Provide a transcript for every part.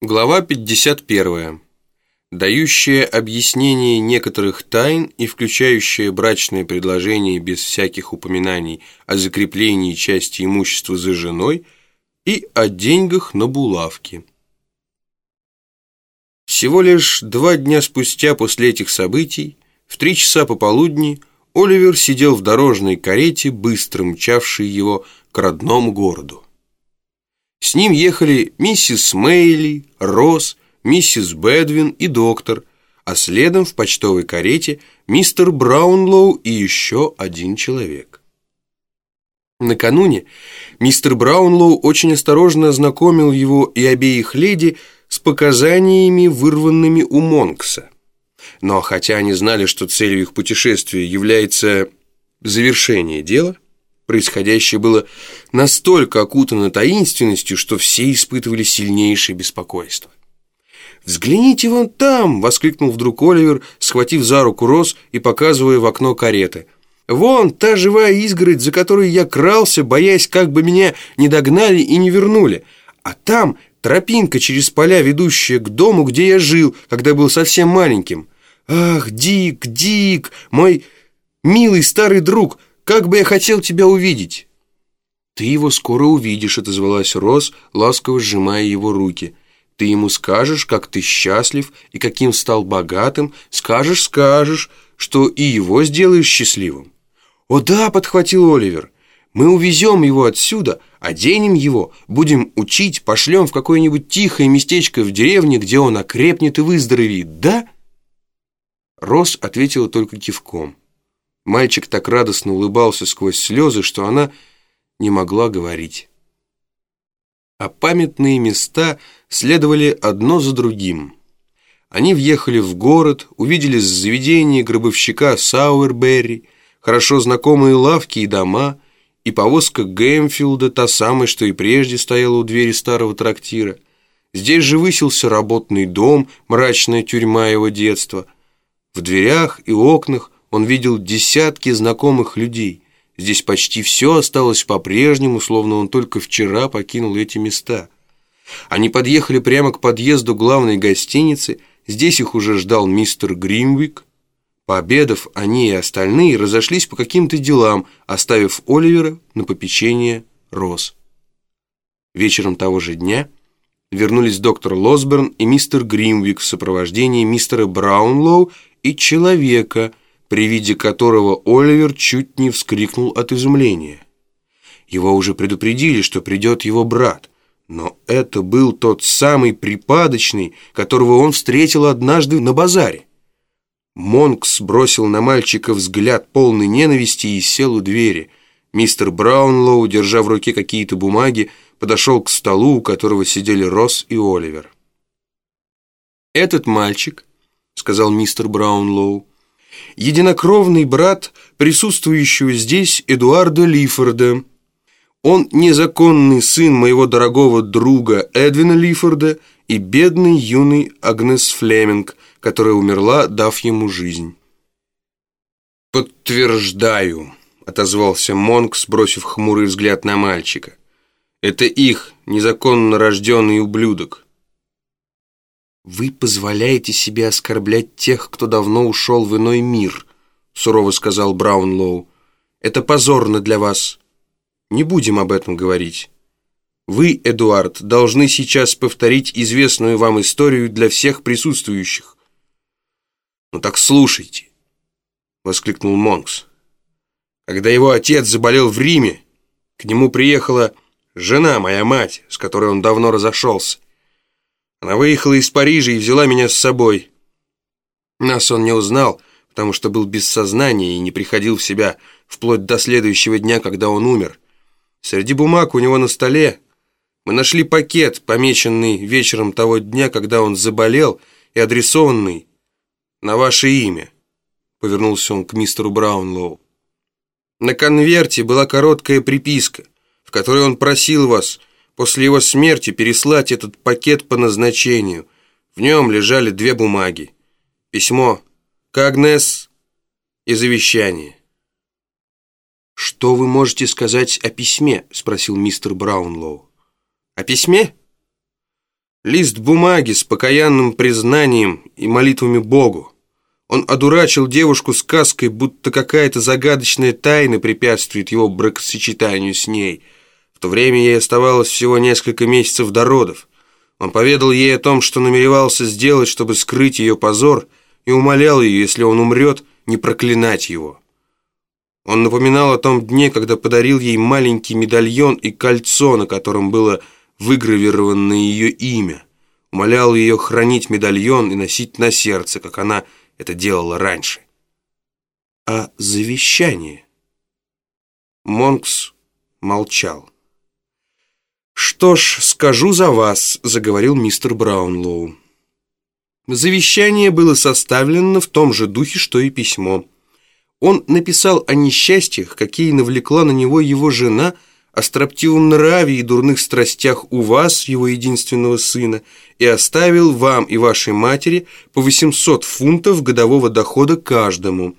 Глава 51. Дающая объяснение некоторых тайн и включающая брачное предложение без всяких упоминаний о закреплении части имущества за женой и о деньгах на булавки. Всего лишь два дня спустя после этих событий, в три часа пополудни, Оливер сидел в дорожной карете, быстро мчавшей его к родному городу. С ним ехали миссис Мейли, Росс, миссис Бэдвин и доктор, а следом в почтовой карете мистер Браунлоу и еще один человек. Накануне мистер Браунлоу очень осторожно ознакомил его и обеих леди с показаниями, вырванными у Монкса. Но хотя они знали, что целью их путешествия является завершение дела, Происходящее было настолько окутано таинственностью, что все испытывали сильнейшее беспокойство. «Взгляните вон там!» — воскликнул вдруг Оливер, схватив за руку Рос и показывая в окно кареты. «Вон та живая изгородь, за которой я крался, боясь, как бы меня не догнали и не вернули. А там тропинка через поля, ведущая к дому, где я жил, когда был совсем маленьким. Ах, Дик, Дик, мой милый старый друг!» Как бы я хотел тебя увидеть!» «Ты его скоро увидишь», — отозвалась Рос, ласково сжимая его руки. «Ты ему скажешь, как ты счастлив и каким стал богатым, скажешь, скажешь, что и его сделаешь счастливым». «О да», — подхватил Оливер, — «мы увезем его отсюда, оденем его, будем учить, пошлем в какое-нибудь тихое местечко в деревне, где он окрепнет и выздоровеет, да?» Рос ответила только кивком. Мальчик так радостно улыбался сквозь слезы, что она не могла говорить. А памятные места следовали одно за другим. Они въехали в город, увидели заведение гробовщика Сауэрберри, хорошо знакомые лавки и дома, и повозка Гэмфилда, та самая, что и прежде стояла у двери старого трактира. Здесь же высился работный дом, мрачная тюрьма его детства. В дверях и окнах он видел десятки знакомых людей. Здесь почти все осталось по-прежнему, словно он только вчера покинул эти места. Они подъехали прямо к подъезду главной гостиницы. Здесь их уже ждал мистер Гримвик. Пообедав, они и остальные разошлись по каким-то делам, оставив Оливера на попечение Роз. Вечером того же дня вернулись доктор Лосберн и мистер Гримвик в сопровождении мистера Браунлоу и человека – при виде которого Оливер чуть не вскрикнул от изумления. Его уже предупредили, что придет его брат, но это был тот самый припадочный, которого он встретил однажды на базаре. Монкс бросил на мальчика взгляд полный ненависти и сел у двери. Мистер Браунлоу, держа в руке какие-то бумаги, подошел к столу, у которого сидели Росс и Оливер. «Этот мальчик», — сказал мистер Браунлоу, единокровный брат присутствующего здесь Эдуарда Лифорда. Он незаконный сын моего дорогого друга Эдвина Лифорда и бедный юный Агнес Флеминг, которая умерла, дав ему жизнь. «Подтверждаю», — отозвался Монк, сбросив хмурый взгляд на мальчика. «Это их незаконно рожденный ублюдок». «Вы позволяете себе оскорблять тех, кто давно ушел в иной мир», сурово сказал Браунлоу. «Это позорно для вас. Не будем об этом говорить. Вы, Эдуард, должны сейчас повторить известную вам историю для всех присутствующих». «Ну так слушайте», — воскликнул Монкс. «Когда его отец заболел в Риме, к нему приехала жена, моя мать, с которой он давно разошелся. Она выехала из Парижа и взяла меня с собой. Нас он не узнал, потому что был без сознания и не приходил в себя вплоть до следующего дня, когда он умер. Среди бумаг у него на столе мы нашли пакет, помеченный вечером того дня, когда он заболел, и адресованный на ваше имя. Повернулся он к мистеру Браунлоу. На конверте была короткая приписка, в которой он просил вас после его смерти переслать этот пакет по назначению. В нем лежали две бумаги. Письмо к Агнес и завещание. «Что вы можете сказать о письме?» — спросил мистер Браунлоу. «О письме?» Лист бумаги с покаянным признанием и молитвами Богу. Он одурачил девушку сказкой, будто какая-то загадочная тайна препятствует его бракосочетанию с ней. В то время ей оставалось всего несколько месяцев до родов. Он поведал ей о том, что намеревался сделать, чтобы скрыть ее позор, и умолял ее, если он умрет, не проклинать его. Он напоминал о том дне, когда подарил ей маленький медальон и кольцо, на котором было выгравировано ее имя. Умолял ее хранить медальон и носить на сердце, как она это делала раньше. А завещание? Монкс молчал. «Что ж, скажу за вас», — заговорил мистер Браунлоу. Завещание было составлено в том же духе, что и письмо. Он написал о несчастьях, какие навлекла на него его жена, о строптивом нраве и дурных страстях у вас, его единственного сына, и оставил вам и вашей матери по 800 фунтов годового дохода каждому.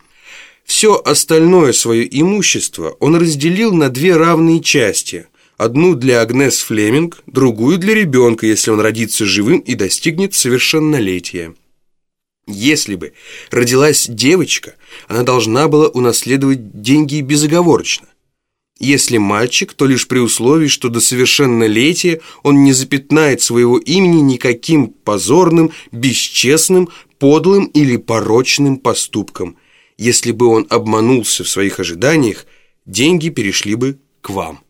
Все остальное свое имущество он разделил на две равные части – Одну для Агнес Флеминг, другую для ребенка, если он родится живым и достигнет совершеннолетия. Если бы родилась девочка, она должна была унаследовать деньги безоговорочно. Если мальчик, то лишь при условии, что до совершеннолетия он не запятнает своего имени никаким позорным, бесчестным, подлым или порочным поступком. Если бы он обманулся в своих ожиданиях, деньги перешли бы к вам.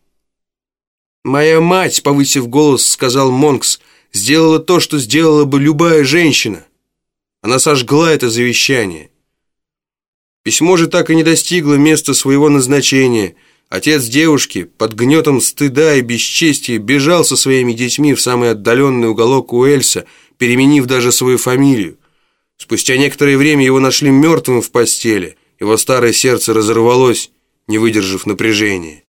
«Моя мать», — повысив голос, сказал Монкс, «сделала то, что сделала бы любая женщина. Она сожгла это завещание». Письмо же так и не достигло места своего назначения. Отец девушки под гнетом стыда и бесчестия бежал со своими детьми в самый отдаленный уголок Уэльса, переменив даже свою фамилию. Спустя некоторое время его нашли мертвым в постели. Его старое сердце разорвалось, не выдержав напряжения.